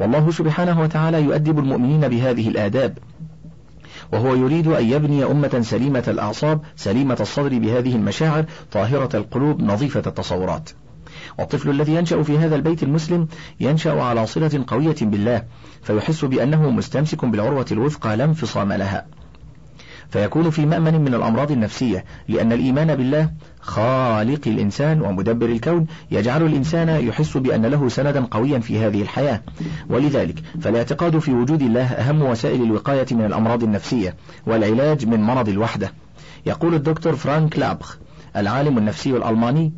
والله سبحانه وتعالى يؤدب المؤمنين بهذه الآداب. وهو يريد أن يبني أمة سليمة الأعصاب سليمة الصدر بهذه المشاعر طاهرة القلوب نظيفة التصورات. والطفل الذي ينشأ في هذا البيت المسلم ينشأ على صلة قوية بالله فيحس بأنه مستمسك بالعروة الوثقى لا انفصام لها. فيكون في مأمن من الأمراض النفسية لأن الإيمان بالله خالق الإنسان ومدبر الكون يجعل الإنسان يحس بأن له سندا قويا في هذه الحياة. ولذلك فالاعتقاد في وجود الله أهم وسائل الوقاية من الأمراض النفسية والعلاج من مرض الوحدة. يقول الدكتور فرانك لابخ العالم النفسي الألماني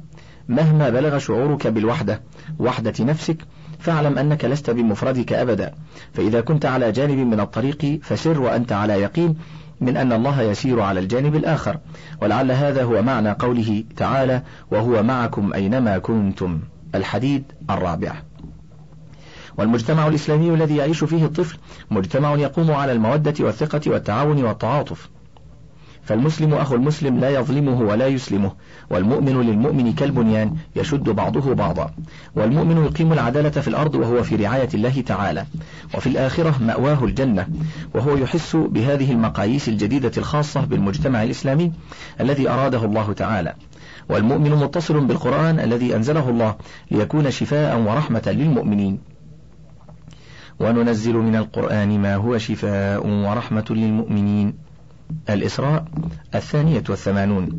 مهما بلغ شعورك بالوحدة وحدة نفسك فاعلم أنك لست بمفردك أبدا. فإذا كنت على جانب من الطريق فسر وأنت على يقين من أن الله يسير على الجانب الآخر. ولعل هذا هو معنى قوله تعالى وهو معكم أينما كنتم. الحديد الرابع. والمجتمع الإسلامي الذي يعيش فيه الطفل مجتمع يقوم على المودة والثقة والتعاون والتعاطف. فالمسلم أخو المسلم لا يظلمه ولا يسلمه والمؤمن للمؤمن كالبنيان يشد بعضه بعضا. والمؤمن يقيم العدالة في الأرض وهو في رعاية الله تعالى. وفي الآخرة مأواه الجنة وهو يحس بهذه المقاييس الجديدة الخاصة بالمجتمع الإسلامي الذي أراده الله تعالى. والمؤمن متصل بالقرآن الذي أنزله الله ليكون شفاء ورحمة للمؤمنين. وننزل من القرآن ما هو شفاء ورحمة للمؤمنين. الإسراء الثانية والثمانون.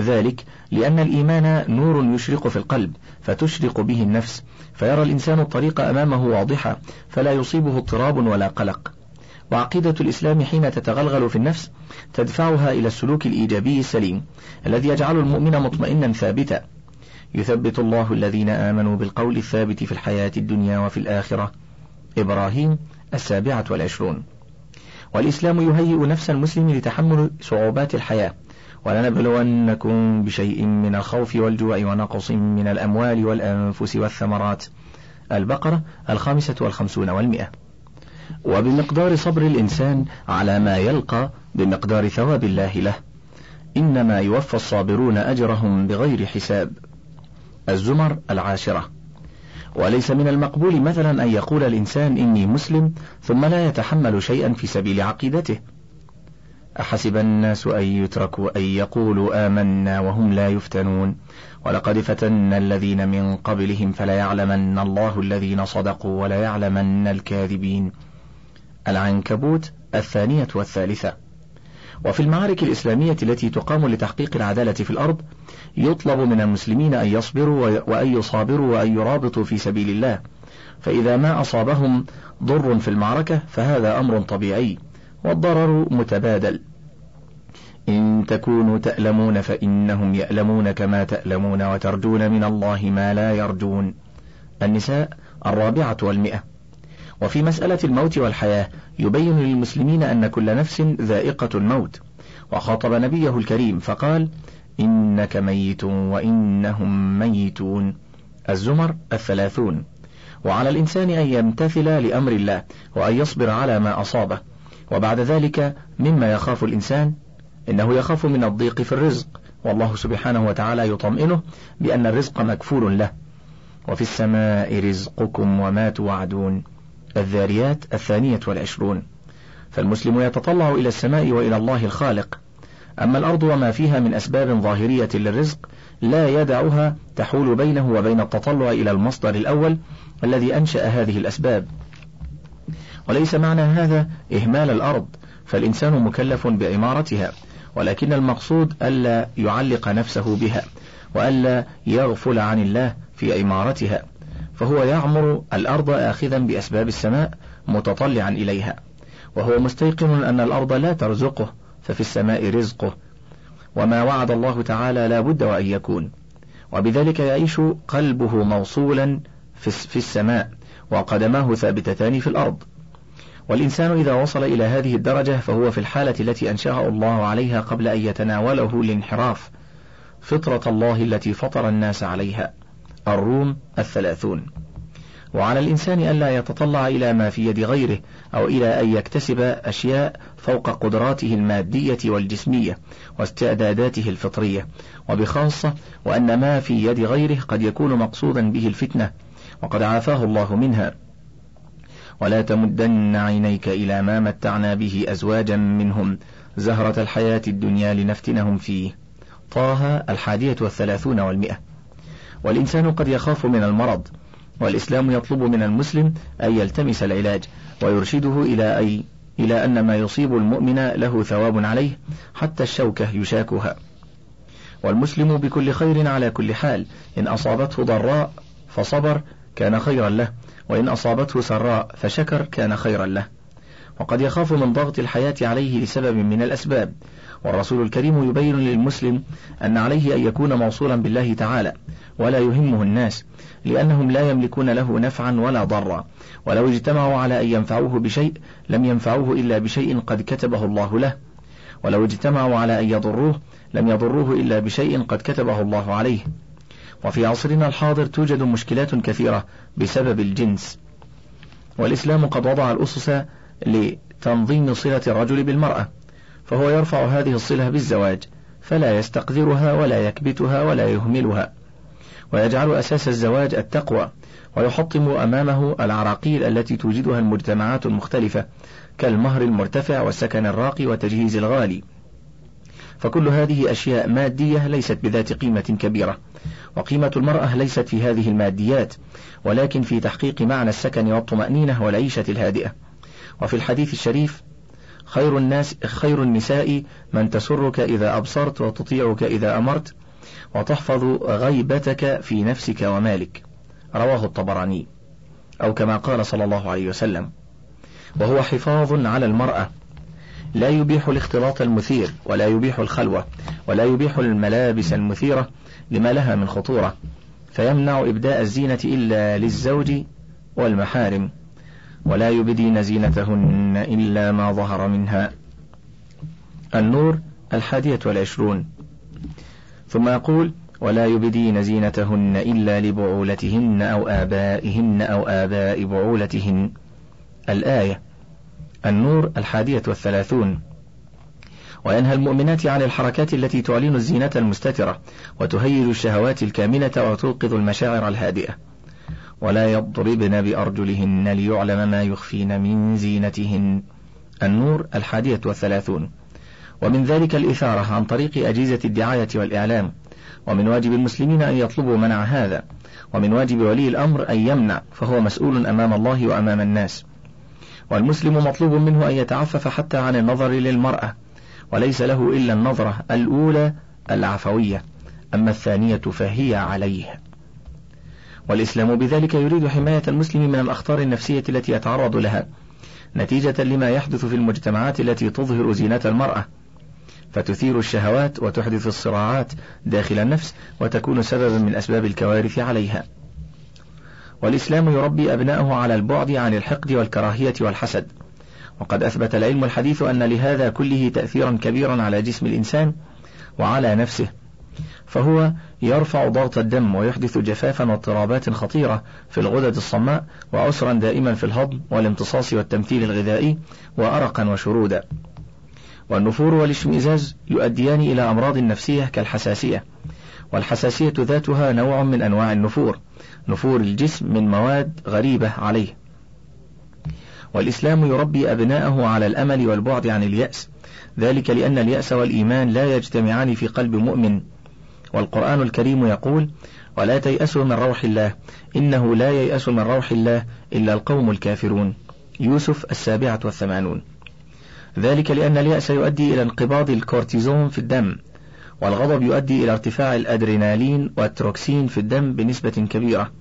ذلك لأن الإيمان نور يشرق في القلب فتشرق به النفس فيرى الإنسان الطريق أمامه واضحة فلا يصيبه اضطراب ولا قلق. وعقيدة الإسلام حين تتغلغل في النفس تدفعها إلى السلوك الإيجابي السليم الذي يجعل المؤمن مطمئنا ثابتا. يثبت الله الذين آمنوا بالقول الثابت في الحياة الدنيا وفي الآخرة. إبراهيم السابعة والعشرون. والإسلام يهيئ نفس المسلم لتحمل صعوبات الحياة ولنبلونكم بشيء من الخوف والجوع ونقص من الأموال والأنفس والثمرات. البقرة الخامسة والخمسون والمئة. وبمقدار صبر الإنسان على ما يلقى بمقدار ثواب الله له. إنما يوفى الصابرون أجرهم بغير حساب. الزمر العاشرة. وليس من المقبول مثلا أن يقول الإنسان إني مسلم ثم لا يتحمل شيئا في سبيل عقيدته. أحسب الناس أن يتركوا أن يقولوا آمنا وهم لا يفتنون. ولقد فتنا الذين من قبلهم فليعلمن الله الذين صدقوا وليعلمن الكاذبين. العنكبوت الثانية والثالثة. وفي المعارك الإسلامية التي تقام لتحقيق العدالة في الأرض يطلب من المسلمين أن يصبروا وأن يصابروا وأن يرابطوا في سبيل الله. فإذا ما أصابهم ضر في المعركة فهذا أمر طبيعي والضرر متبادل. إن تكونوا تألمون فإنهم يألمون كما تألمون وترجون من الله ما لا يرجون. النساء الرابعة والمئة. وفي مسألة الموت والحياة يبين للمسلمين أن كل نفس ذائقة الموت. وخاطب نبيه الكريم فقال إنك ميت وإنهم ميتون. الزمر الثلاثون. وعلى الإنسان أن يمتثل لأمر الله وأن يصبر على ما أصابه. وبعد ذلك مما يخاف الإنسان إنه يخاف من الضيق في الرزق. والله سبحانه وتعالى يطمئنه بأن الرزق مكفول له. وفي السماء رزقكم وما توعدون. الذاريات الثانية والعشرون. فالمسلم يتطلع إلى السماء وإلى الله الخالق. أما الأرض وما فيها من أسباب ظاهرية للرزق لا يدعها تحول بينه وبين التطلع إلى المصدر الأول الذي أنشأ هذه الأسباب. وليس معنى هذا إهمال الأرض فالإنسان مكلف بعمارتها ولكن المقصود ألا يعلق نفسه بها وألا يغفل عن الله في عمارتها فهو يعمر الأرض آخذا بأسباب السماء متطلعا إليها. وهو مستيقن أن الأرض لا ترزقه ففي السماء رزقه. وما وعد الله تعالى لا بد وأن يكون. وبذلك يعيش قلبه موصولا في السماء وقدماه ثابتتان في الأرض. والإنسان إذا وصل إلى هذه الدرجة فهو في الحالة التي أنشأه الله عليها قبل أن يتناوله الانحراف فطرة الله التي فطر الناس عليها. الروم الثلاثون. وعلى الإنسان ألا يتطلع إلى ما في يد غيره أو إلى أن يكتسب أشياء فوق قدراته المادية والجسمية واستعداداته الفطرية. وبخاصة وأن ما في يد غيره قد يكون مقصودا به الفتنة وقد عافاه الله منها. ولا تمدن عينيك إلى ما متعنا به أزواجا منهم زهرة الحياة الدنيا لنفتنهم فيه. طه الحادية والثلاثون والمئة. والإنسان قد يخاف من المرض والإسلام يطلب من المسلم أن يلتمس العلاج ويرشده إلى أي إلى أن ما يصيب المؤمن له ثواب عليه حتى الشوكة يشاكها. والمسلم بكل خير على كل حال إن أصابته ضراء فصبر كان خيرا له وإن أصابته سراء فشكر كان خيرا له. وقد يخاف من ضغط الحياة عليه لسبب من الأسباب. والرسول الكريم يبين للمسلم أن عليه أن يكون موصولا بالله تعالى. ولا يهمه الناس لأنهم لا يملكون له نفعا ولا ضرا. ولو اجتمعوا على أن ينفعوه بشيء لم ينفعوه إلا بشيء قد كتبه الله له. ولو اجتمعوا على أن يضروه لم يضروه إلا بشيء قد كتبه الله عليه. وفي عصرنا الحاضر توجد مشكلات كثيرة بسبب الجنس. والإسلام قد وضع الأسس لتنظيم صلة الرجل بالمرأة فهو يرفع هذه الصلة بالزواج فلا يستقذرها ولا يكبتها ولا يهملها. ويجعل أساس الزواج التقوى ويحطم أمامه العراقيل التي توجدها المجتمعات المختلفة كالمهر المرتفع والسكن الراقي وتجهيز الغالي. فكل هذه أشياء مادية ليست بذات قيمة كبيرة وقيمة المرأة ليست في هذه الماديات ولكن في تحقيق معنى السكن والطمأنينة والعيشة الهادئة. وفي الحديث الشريف خير الناس خير النساء من تسرك إذا أبصرت وتطيعك إذا أمرت وتحفظ غيبتك في نفسك ومالك. رواه الطبراني. أو كما قال صلى الله عليه وسلم وهو حفاظ على المرأة. لا يبيح الاختلاط المثير ولا يبيح الخلوة ولا يبيح الملابس المثيرة لما لها من خطورة. فيمنع إبداء الزينة إلا للزوج والمحارم ولا يبدين زينتهن إلا ما ظهر منها. النور الحادية والعشرون. ثم يقول ولا يبدين زينتهن إلا لبعولتهن أو آبائهن أو آباء بعولتهن. الآية النور الحادية والثلاثون. وينهى المؤمنات عن الحركات التي تعلن الزينة المستترة وتهيج الشهوات الكامنة وتوقظ المشاعر الهادئة. ولا يضربن بأرجلهن ليعلم ما يخفين من زينتهن. النور الحادية والثلاثون. ومن ذلك الإثارة عن طريق أجهزة الدعاية والإعلام. ومن واجب المسلمين أن يطلبوا منع هذا. ومن واجب ولي الأمر أن يمنع فهو مسؤول أمام الله وأمام الناس. والمسلم مطلوب منه أن يتعفف حتى عن النظر للمرأة وليس له إلا النظرة الأولى العفوية. أما الثانية فهي عليه. والإسلام بذلك يريد حماية المسلم من الأخطار النفسية التي يتعرض لها نتيجة لما يحدث في المجتمعات التي تظهر زينة المرأة. فتثير الشهوات وتحدث الصراعات داخل النفس وتكون سببا من أسباب الكوارث عليها. والإسلام يربي أبناءه على البعد عن الحقد والكراهية والحسد. وقد أثبت العلم الحديث أن لهذا كله تأثيرا كبيرا على جسم الإنسان وعلى نفسه. فهو يرفع ضغط الدم ويحدث جفافا واضطرابات خطيرة في الغدد الصماء وعسرا دائما في الهضم والامتصاص والتمثيل الغذائي وأرقا وشرودا. والنفور والاشمئزاز يؤديان إلى أمراض نفسية كالحساسية. والحساسية ذاتها نوع من أنواع النفور نفور الجسم من مواد غريبة عليه. والإسلام يربي أبناءه على الأمل والبعد عن اليأس ذلك لأن اليأس والإيمان لا يجتمعان في قلب مؤمن. والقرآن الكريم يقول ولا تيأسوا من روح الله إنه لا ييأس من روح الله إلا القوم الكافرون. يوسف السابعة والثمانون. ذلك لأن اليأس يؤدي إلى انقباض الكورتيزون في الدم والغضب يؤدي إلى ارتفاع الأدرينالين والتروكسين في الدم بنسبة كبيرة.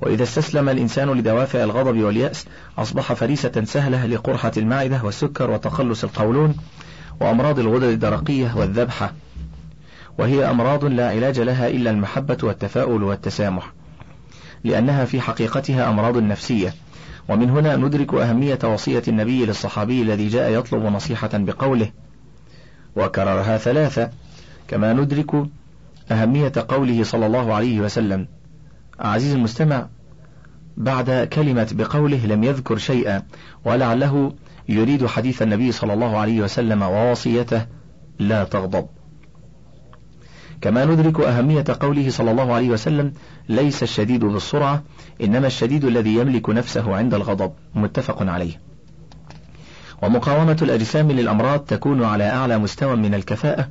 وإذا استسلم الإنسان لدوافع الغضب واليأس أصبح فريسة سهلة لقرحة المعدة والسكر وتقلص القولون وأمراض الغدد الدرقية والذبحة. وهي أمراض لا علاج لها إلا المحبة والتفاؤل والتسامح لأنها في حقيقتها أمراض نفسية. ومن هنا ندرك أهمية وصية النبي للصحابي الذي جاء يطلب نصيحة بقوله وكررها ثلاثة كما ندرك أهمية قوله صلى الله عليه وسلم عزيز المستمع بعد كلمة بقوله لم يذكر شيئا ولعله يريد حديث النبي صلى الله عليه وسلم ووصيته لا تغضب. كما ندرك أهمية قوله صلى الله عليه وسلم ليس الشديد بالسرعة إنما الشديد الذي يملك نفسه عند الغضب. متفق عليه. ومقاومة الأجسام للأمراض تكون على أعلى مستوى من الكفاءة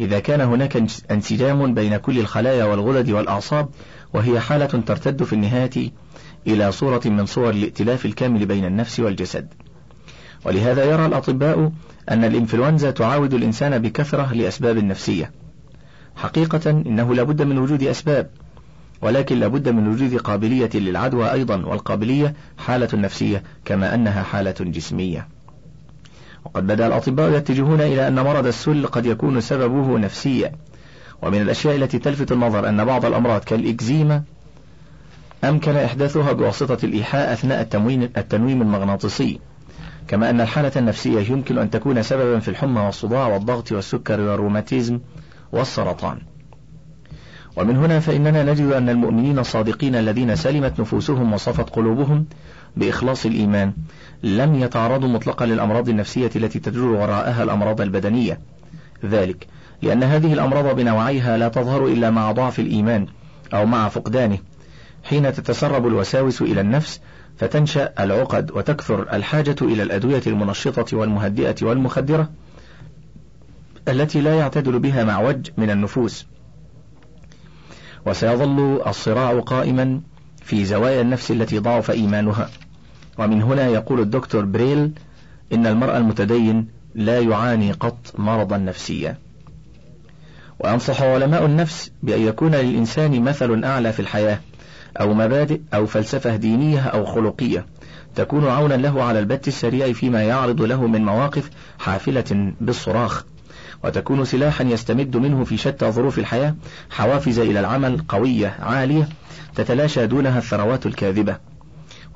إذا كان هناك انسجام بين كل الخلايا والغدد والأعصاب وهي حالة ترتد في النهاية إلى صورة من صور الائتلاف الكامل بين النفس والجسد. ولهذا يرى الأطباء أن الإنفلونزا تعاود الإنسان بكثرة لأسباب نفسية. حقيقة إنه لابد من وجود أسباب ولكن لابد من وجود قابلية للعدوى أيضا والقابلية حالة نفسية كما أنها حالة جسمية. وقد بدأ الأطباء يتجهون إلى أن مرض السل قد يكون سببه نفسيا. ومن الأشياء التي تلفت النظر أن بعض الأمراض كالإكزيما أمكن إحداثها بواسطة الإيحاء أثناء التموين التنويم المغناطيسي. كما أن الحالة النفسية يمكن أن تكون سببا في الحمى والصداع والضغط والسكر والروماتيزم. والسرطان. ومن هنا فإننا نجد أن المؤمنين الصادقين الذين سلمت نفوسهم وصفت قلوبهم بإخلاص الإيمان لم يتعرضوا مطلقا للأمراض النفسية التي تجر وراءها الأمراض البدنية. ذلك لأن هذه الأمراض بنوعيها لا تظهر إلا مع ضعف الإيمان أو مع فقدانه. حين تتسرب الوساوس إلى النفس فتنشأ العقد وتكثر الحاجة إلى الأدوية المنشطة والمهدئة والمخدرة. التي لا يعتدل بها معوج من النفوس. وسيظل الصراع قائما في زوايا النفس التي ضعف إيمانها. ومن هنا يقول الدكتور بريل إن المرء المتدين لا يعاني قط مرضا نفسيا. وأنصح علماء النفس بأن يكون للإنسان مثل أعلى في الحياة أو مبادئ أو فلسفة دينية أو خلقية تكون عونا له على البت السريع فيما يعرض له من مواقف حافلة بالصراخ. وتكون سلاحا يستمد منه في شتى ظروف الحياة حوافز إلى العمل قوية عالية تتلاشى دونها الثروات الكاذبة.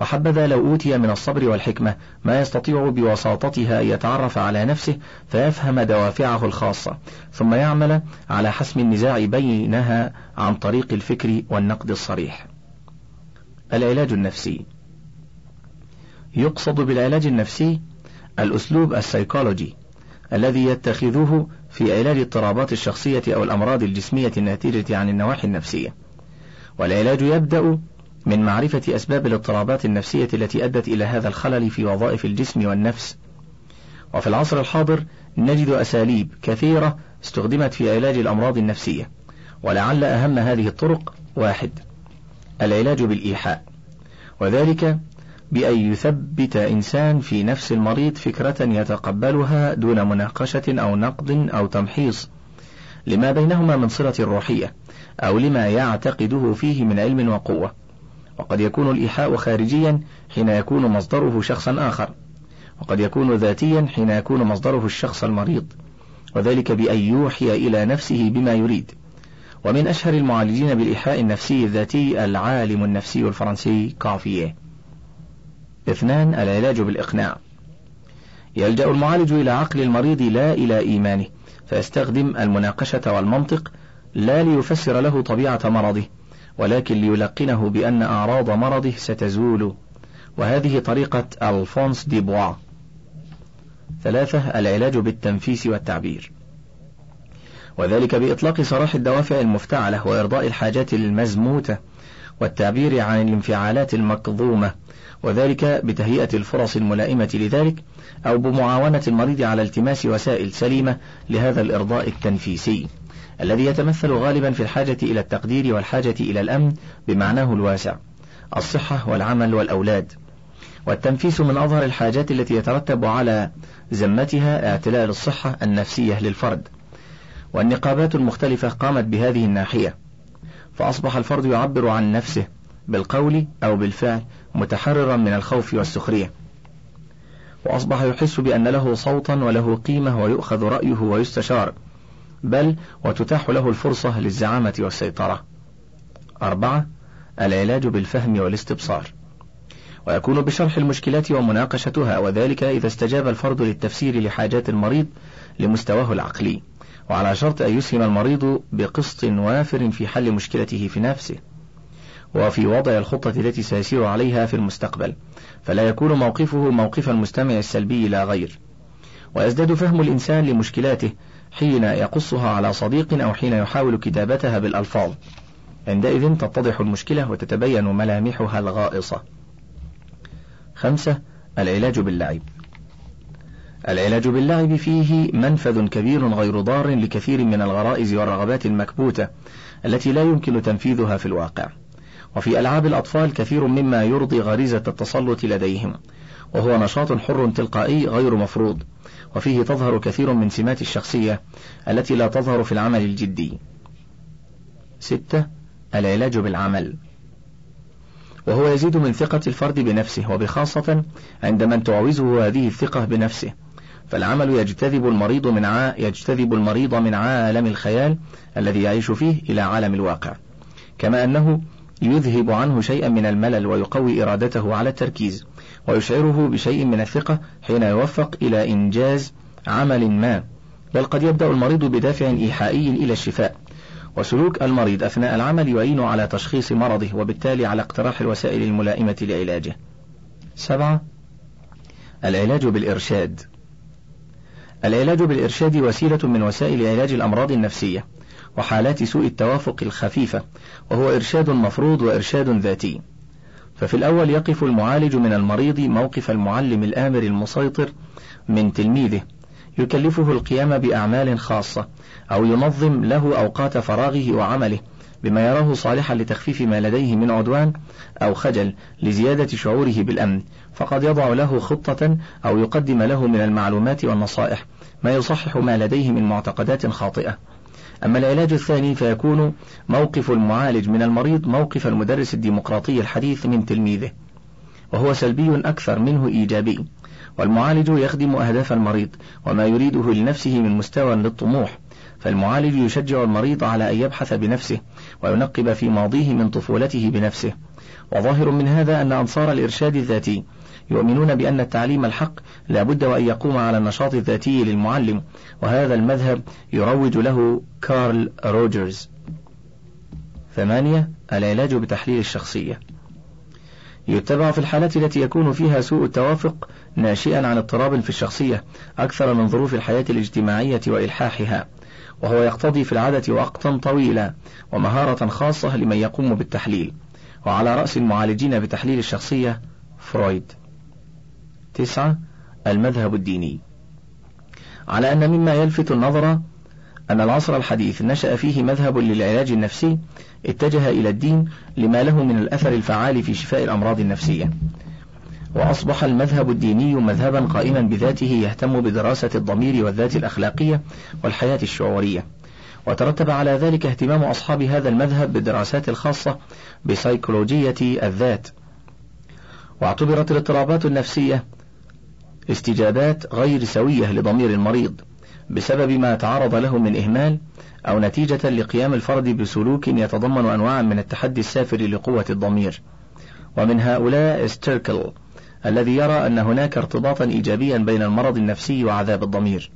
وحبذا لو أوتي من الصبر والحكمة ما يستطيع بوساطتها أن يتعرف على نفسه فيفهم دوافعه الخاصة ثم يعمل على حسم النزاع بينها عن طريق الفكر والنقد الصريح. العلاج النفسي. يقصد بالعلاج النفسي الأسلوب السيكولوجي. الذي يتخذه في علاج اضطرابات الشخصية أو الأمراض الجسمية الناتجة عن النواحي النفسية. والعلاج يبدأ من معرفة أسباب الاضطرابات النفسية التي أدت إلى هذا الخلل في وظائف الجسم والنفس. وفي العصر الحاضر نجد أساليب كثيرة استخدمت في علاج الأمراض النفسية ولعل أهم هذه الطرق واحد العلاج بالإيحاء. وذلك بأن يثبت إنسان في نفس المريض فكرة يتقبلها دون مناقشة أو نقد أو تمحيص. لما بينهما من صلة روحية أو لما يعتقده فيه من علم وقوة. وقد يكون الإيحاء خارجيا حين يكون مصدره شخصا آخر. وقد يكون ذاتيا حين يكون مصدره الشخص المريض. وذلك بأن يوحي إلى نفسه بما يريد. ومن أشهر المعالجين بالإيحاء النفسي الذاتي العالم النفسي الفرنسي كافية. اثنان العلاج بالإقناع. يلجأ المعالج إلى عقل المريض لا إلى إيمانه فيستخدم المناقشة والمنطق لا ليفسر له طبيعة مرضه ولكن ليلقنه بأن أعراض مرضه ستزول. وهذه طريقة ألفونس دي بوا ثلاثة العلاج بالتنفيس والتعبير. وذلك بإطلاق سراح الدوافع المفتعلة وإرضاء الحاجات المزموتة. والتعبير عن الانفعالات المكظومة وذلك بتهيئة الفرص الملائمة لذلك أو بمعاونة المريض على التماس وسائل سليمة لهذا الإرضاء التنفيسي الذي يتمثل غالبا في الحاجة إلى التقدير والحاجة إلى الأمن بمعناه الواسع الصحة والعمل والأولاد. والتنفيس من أظهر الحاجات التي يترتب على ذمتها اعتلال الصحة النفسية للفرد. والنقابات المختلفة قامت بهذه الناحية. فأصبح الفرد يعبر عن نفسه بالقول أو بالفعل متحررا من الخوف والسخرية. وأصبح يحس بأن له صوتا وله قيمة ويؤخذ رأيه ويستشار. بل وتتاح له الفرصة للزعامة والسيطرة. أربعة العلاج بالفهم والاستبصار. ويكون بشرح المشكلات ومناقشتها وذلك إذا استجاب الفرد للتفسير لحاجات المريض لمستواه العقلي. وعلى شرط أن يسهم المريض بقسط وافر في حل مشكلته في نفسه وفي وضع الخطة التي سيسير عليها في المستقبل فلا يكون موقفه موقف المستمع السلبي لا غير. ويزداد فهم الإنسان لمشكلاته حين يقصها على صديق أو حين يحاول كتابتها بالألفاظ. عندئذ تتضح المشكلة وتتبين ملامحها الغائصة. خمسة العلاج باللعب. العلاج باللعب فيه منفذ كبير غير ضار لكثير من الغرائز والرغبات المكبوتة التي لا يمكن تنفيذها في الواقع. وفي ألعاب الأطفال كثير مما يرضي غريزة التسلط لديهم وهو نشاط حر تلقائي غير مفروض وفيه تظهر كثير من سمات الشخصية التي لا تظهر في العمل الجدي. ستة العلاج بالعمل. وهو يزيد من ثقة الفرد بنفسه وبخاصة عند من تعوزه هذه الثقة بنفسه. فالعمل يجتذب المريض من ع... يجتذب المريض من عالم الخيال الذي يعيش فيه إلى عالم الواقع. كما أنه يذهب عنه شيئا من الملل ويقوي إرادته على التركيز ويشعره بشيء من الثقة حين يوفق إلى إنجاز عمل ما بل قد يبدأ المريض بدافع إيحائي إلى الشفاء. وسلوك المريض أثناء العمل يعين على تشخيص مرضه وبالتالي على اقتراح الوسائل الملائمة لعلاجه. سبعة العلاج بالإرشاد. العلاج بالإرشاد وسيلة من وسائل علاج الأمراض النفسية وحالات سوء التوافق الخفيفة وهو إرشاد مفروض وإرشاد ذاتي. ففي الأول يقف المعالج من المريض موقف المعلم الآمر المسيطر من تلميذه يكلفه القيام بأعمال خاصة أو ينظم له أوقات فراغه وعمله. بما يراه صالحا لتخفيف ما لديه من عدوان أو خجل لزيادة شعوره بالأمن فقد يضع له خطة أو يقدم له من المعلومات والنصائح ما يصحح ما لديه من معتقدات خاطئة. أما العلاج الثاني فيكون موقف المعالج من المريض موقف المدرس الديمقراطي الحديث من تلميذه وهو سلبي أكثر منه إيجابي. والمعالج يخدم أهداف المريض وما يريده لنفسه من مستوى للطموح فالمعالج يشجع المريض على أن يبحث بنفسه وينقب في ماضيه من طفولته بنفسه. وظاهر من هذا أن أنصار الإرشاد الذاتي يؤمنون بأن التعليم الحق لا بد وأن يقوم على النشاط الذاتي للمعلم وهذا المذهب يروج له كارل روجرز. ثمانية العلاج بتحليل الشخصية. يتبع في الحالات التي يكون فيها سوء التوافق ناشئا عن اضطراب في الشخصية أكثر من ظروف الحياة الاجتماعية وإلحاحها. وهو يقتضي في العادة وقتا طويلا ومهارة خاصة لمن يقوم بالتحليل. وعلى رأس المعالجين بتحليل الشخصية فرويد. تسعة المذهب الديني. على أن مما يلفت النظر أن العصر الحديث نشأ فيه مذهب للعلاج النفسي اتجه إلى الدين لما له من الأثر الفعال في شفاء الأمراض النفسية. وأصبح المذهب الديني مذهبا قائما بذاته يهتم بدراسة الضمير والذات الأخلاقية والحياة الشعورية. وترتب على ذلك اهتمام أصحاب هذا المذهب بالدراسات الخاصة بسيكولوجية الذات. واعتبرت الاضطرابات النفسية استجابات غير سوية لضمير المريض بسبب ما تعرض له من إهمال أو نتيجة لقيام الفرد بسلوك يتضمن أنواعا من التحدي السافر لقوة الضمير. ومن هؤلاء ستيركل الذي يرى أن هناك ارتباطا إيجابيا بين المرض النفسي وعذاب الضمير.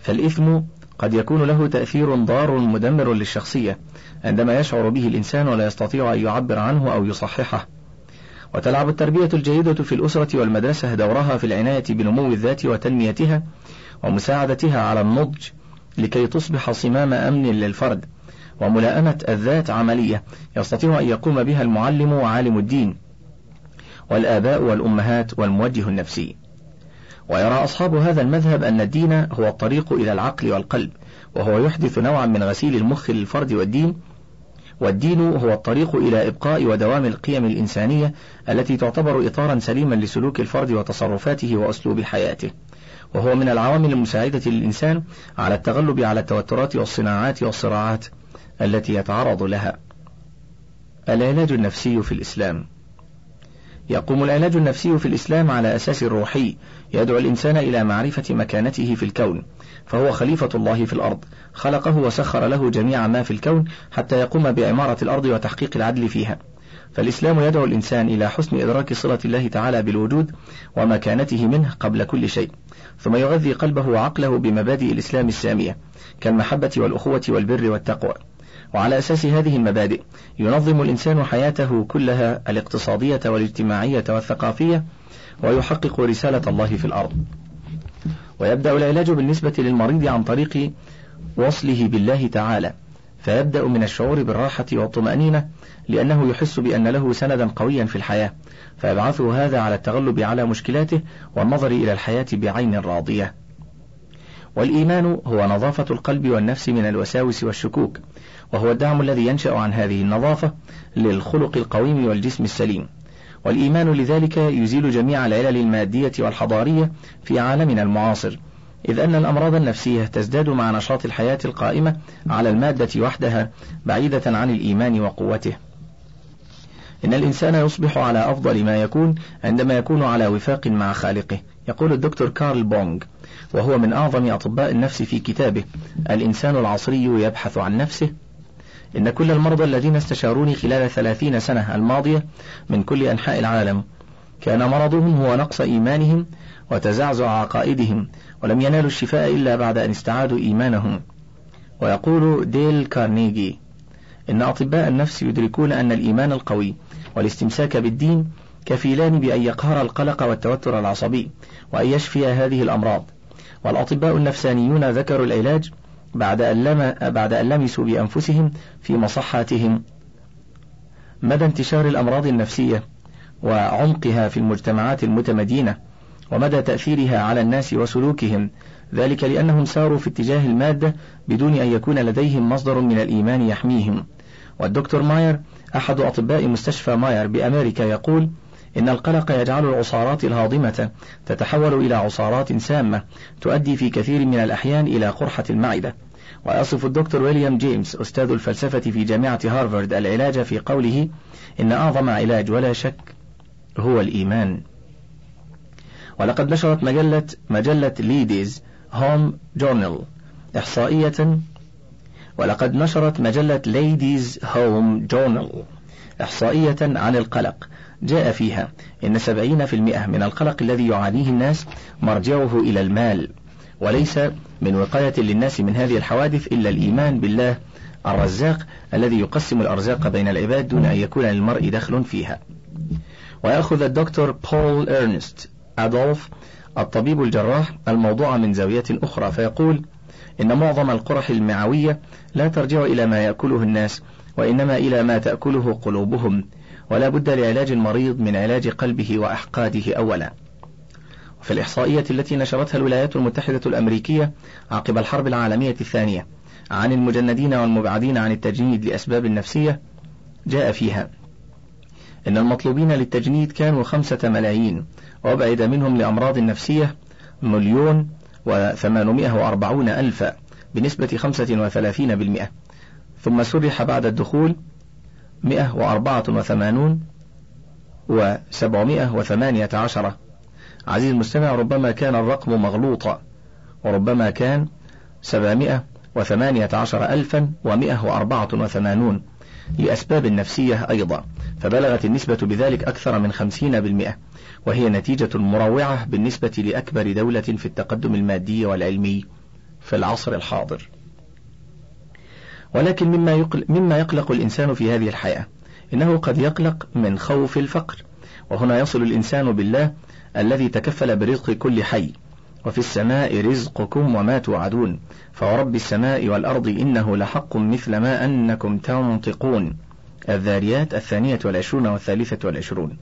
فالإثم قد يكون له تأثير ضار مدمر للشخصية عندما يشعر به الإنسان ولا يستطيع أن يعبر عنه أو يصححه. وتلعب التربية الجيدة في الأسرة والمدرسة دورها في العناية بنمو الذات وتنميتها ومساعدتها على النضج لكي تصبح صمام أمن للفرد وملائمة الذات عملية يستطيع أن يقوم بها المعلم وعالم الدين. والآباء والأمهات والموجه النفسي. ويرى أصحاب هذا المذهب أن الدين هو الطريق إلى العقل والقلب وهو يحدث نوعا من غسيل المخ للفرد والدين والدين هو الطريق إلى إبقاء ودوام القيم الإنسانية التي تعتبر إطارا سليما لسلوك الفرد وتصرفاته وأسلوب حياته. وهو من العوامل المساعدة للإنسان على التغلب على التوترات والصناعات والصراعات التي يتعرض لها. العلاج النفسي في الإسلام. يقوم العلاج النفسي في الإسلام على أساس روحي يدعو الإنسان إلى معرفة مكانته في الكون فهو خليفة الله في الأرض خلقه وسخر له جميع ما في الكون حتى يقوم بعمارة الأرض وتحقيق العدل فيها. فالإسلام يدعو الإنسان إلى حسن إدراك صلة الله تعالى بالوجود ومكانته منه قبل كل شيء ثم يغذي قلبه وعقله بمبادئ الإسلام السامية كالمحبة والأخوة والبر والتقوى. وعلى أساس هذه المبادئ ينظم الإنسان حياته كلها الاقتصادية والاجتماعية والثقافية ويحقق رسالة الله في الأرض. ويبدأ العلاج بالنسبة للمريض عن طريق وصله بالله تعالى. فيبدأ من الشعور بالراحة والطمأنينة لأنه يحس بأن له سندا قويا في الحياة. فيبعثه هذا على التغلب على مشكلاته والنظر إلى الحياة بعين راضية. والإيمان هو نظافة القلب والنفس من الوساوس والشكوك. وهو الدعم الذي ينشأ عن هذه النظافة للخلق القويم والجسم السليم. والإيمان لذلك يزيل جميع العلل المادية والحضارية في عالمنا المعاصر. إذ أن الأمراض النفسية تزداد مع نشاط الحياة القائمة على المادة وحدها بعيدة عن الإيمان وقوته. إن الإنسان يصبح على أفضل ما يكون عندما يكون على وفاق مع خالقه يقول الدكتور كارل بونغ وهو من أعظم أطباء النفس في كتابه الإنسان العصري يبحث عن نفسه إن كل المرضى الذين استشاروني خلال ثلاثين سنة الماضية من كل أنحاء العالم كان مرضهم هو نقص إيمانهم وتزعزع عقائدهم ولم ينالوا الشفاء إلا بعد أن استعادوا إيمانهم. ويقول ديل كارنيجي إن أطباء النفس يدركون أن الإيمان القوي والاستمساك بالدين كفيلان بأن يقهر القلق والتوتر العصبي وأن يشفي هذه الأمراض. والأطباء النفسانيون ذكروا العلاج بعد أن, لم بعد أن لمسوا بأنفسهم في مصحاتهم. مدى انتشار الأمراض النفسية وعمقها في المجتمعات المتمدينة ومدى تأثيرها على الناس وسلوكهم ذلك لأنهم ساروا في اتجاه المادة بدون أن يكون لديهم مصدر من الإيمان يحميهم. والدكتور ماير أحد أطباء مستشفى ماير بأمريكا يقول إن القلق يجعل العصارات الهاضمة تتحول إلى عصارات سامة تؤدي في كثير من الأحيان إلى قرحة المعدة. ويصف الدكتور ويليام جيمس أستاذ الفلسفة في جامعة هارفارد العلاج في قوله إن أعظم علاج ولا شك هو الإيمان. ولقد نشرت مجلة مجلة Ladies' Home Journal إحصائية. ولقد نشرت مجلة Ladies' Home Journal إحصائية عن القلق. جاء فيها إن سبعين في المئة من القلق الذي يعانيه الناس مرجعه إلى المال وليس من وقاية للناس من هذه الحوادث إلا الإيمان بالله الرزاق الذي يقسم الأرزاق بين العباد دون أن يكون للمرء دخل فيها. ويأخذ الدكتور بول إرنست أدولف الطبيب الجراح الموضوع من زاوية أخرى فيقول إن معظم القرح المعوية لا ترجع إلى ما يأكله الناس وإنما إلى ما تأكله قلوبهم. ولا بد لعلاج المريض من علاج قلبه وأحقاده أولا. في الإحصائية التي نشرتها الولايات المتحدة الأمريكية عقب الحرب العالمية الثانية عن المجندين والمبعدين عن التجنيد لأسباب نفسية جاء فيها إن المطلوبين للتجنيد كانوا خمسة ملايين وأبعد منهم لأمراض نفسية مليون وثمانمائة وأربعون ألفا بنسبة خمسة وثلاثين بالمئة. ثم سرح بعد الدخول مئة وأربعة وثمانون وسبعمائة وثمانية عشرة عزيزي المستمع ربما كان الرقم مغلوطا وربما كان سبعمائة وثمانية عشر ألفا ومئة وأربعة وثمانون لأسباب نفسية أيضا فبلغت النسبة بذلك أكثر من خمسين بالمئة وهي نتيجة مروعة بالنسبة لأكبر دولة في التقدم المادي والعلمي في العصر الحاضر. ولكن مما يقلق, مما يقلق الإنسان في هذه الحياة إنه قد يقلق من خوف الفقر. وهنا يصل الإنسان بالله الذي تكفل برزق كل حي. وفي السماء رزقكم وما توعدون. فورب السماء والأرض إنه لحق مثل ما أنكم تنطقون. الذاريات الثانية والعشرون والثالثة والعشرون.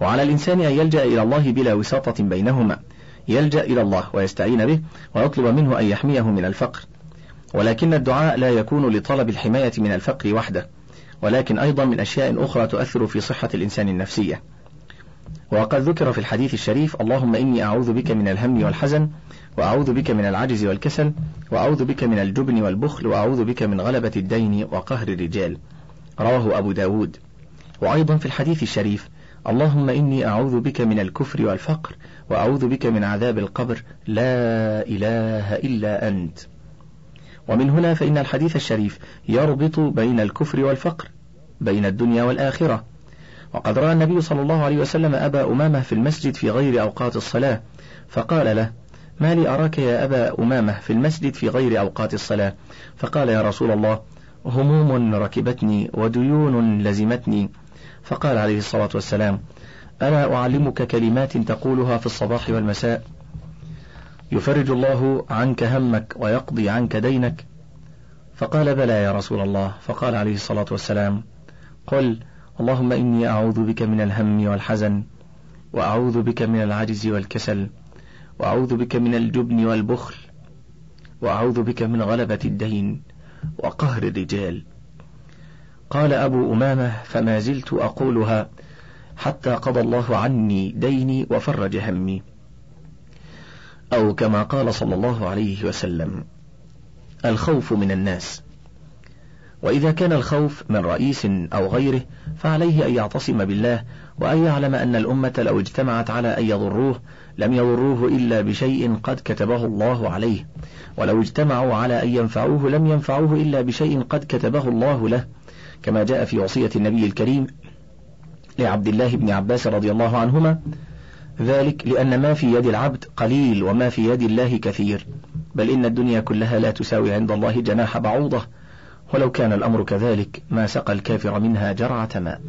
وعلى الإنسان أن يلجأ إلى الله بلا وساطة بينهما. يلجأ إلى الله ويستعين به ويطلب منه أن يحميه من الفقر. ولكن الدعاء لا يكون لطلب الحماية من الفقر وحده ولكن أيضا من أشياء أخرى تؤثر في صحة الإنسان النفسية. وقد ذكر في الحديث الشريف اللهم إني أعوذ بك من الهم والحزن وأعوذ بك من العجز والكسل وأعوذ بك من الجبن والبخل وأعوذ بك من غلبة الدين وقهر الرجال. رواه أبو داود. وأيضا في الحديث الشريف اللهم إني أعوذ بك من الكفر والفقر وأعوذ بك من عذاب القبر لا إله إلا أنت. ومن هنا فإن الحديث الشريف يربط بين الكفر والفقر بين الدنيا والآخرة. وقد رأى النبي صلى الله عليه وسلم أبا أمامة في المسجد في غير أوقات الصلاة فقال له ما لي أراك يا أبا أمامة في المسجد في غير أوقات الصلاة؟ فقال يا رسول الله هموم ركبتني وديون لزمتني. فقال عليه الصلاة والسلام ألا أعلمك كلمات تقولها في الصباح والمساء؟ يفرج الله عنك همك ويقضي عنك دينك. فقال بلى يا رسول الله. فقال عليه الصلاة والسلام قل اللهم إني أعوذ بك من الهم والحزن وأعوذ بك من العجز والكسل وأعوذ بك من الجبن والبخل وأعوذ بك من غلبة الدين وقهر الرجال. قال أبو أمامة فما زلت أقولها حتى قضى الله عني ديني وفرج همي. أو كما قال صلى الله عليه وسلم الخوف من الناس. وإذا كان الخوف من رئيس أو غيره فعليه أن يعتصم بالله وأن يعلم أن الأمة لو اجتمعت على أن يضروه لم يضروه إلا بشيء قد كتبه الله عليه. ولو اجتمعوا على أن ينفعوه لم ينفعوه إلا بشيء قد كتبه الله له. كما جاء في وصية النبي الكريم لعبد الله بن عباس رضي الله عنهما ذلك لأن ما في يد العبد قليل وما في يد الله كثير. بل إن الدنيا كلها لا تساوي عند الله جناح بعوضة. ولو كان الأمر كذلك ما سقى الكافر منها جرعة ماء.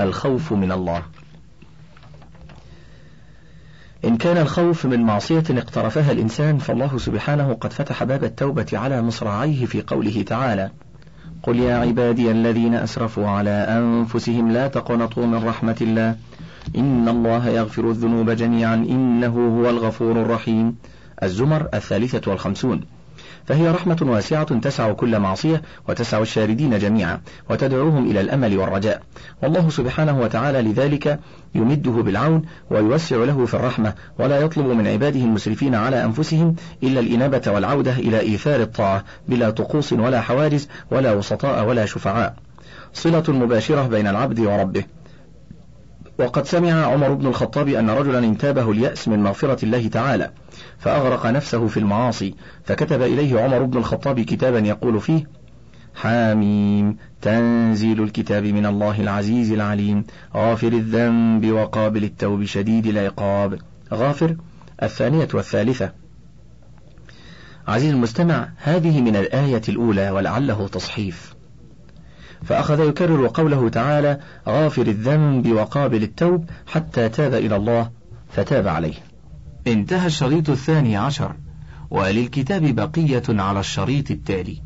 الخوف من الله. إن كان الخوف من معصية اقترفها الإنسان فالله سبحانه قد فتح باب التوبة على مصراعيه في قوله تعالى قل يا عبادي الذين أسرفوا على أنفسهم لا تقنطوا من رحمة الله إن الله يغفر الذنوب جميعا إنه هو الغفور الرحيم. الزمر الثالثة والخمسون. فهي رحمة واسعة تسع كل معصية وتسع الشاردين جميعا وتدعوهم إلى الأمل والرجاء. والله سبحانه وتعالى لذلك يمده بالعون ويوسع له في الرحمة ولا يطلب من عباده المسرفين على أنفسهم إلا الإنابة والعودة إلى إيثار الطاعة بلا طقوس ولا حواجز ولا وسطاء ولا شفعاء. صلة مباشرة بين العبد وربه. وقد سمع عمر بن الخطاب أن رجلا انتابه اليأس من مغفرة الله تعالى فأغرق نفسه في المعاصي فكتب إليه عمر بن الخطاب كتابا يقول فيه حاميم تنزيل الكتاب من الله العزيز العليم غافر الذنب وقابل التوب شديد العقاب. غافر الثانية والثالثة. عزيز المستمع هذه من الآية الأولى ولعله تصحيف. فأخذ يكرر قوله تعالى غافر الذنب وقابل التوب حتى تاب إلى الله فتاب عليه. انتهى الشريط الثاني عشر وللكتاب بقية على الشريط التالي.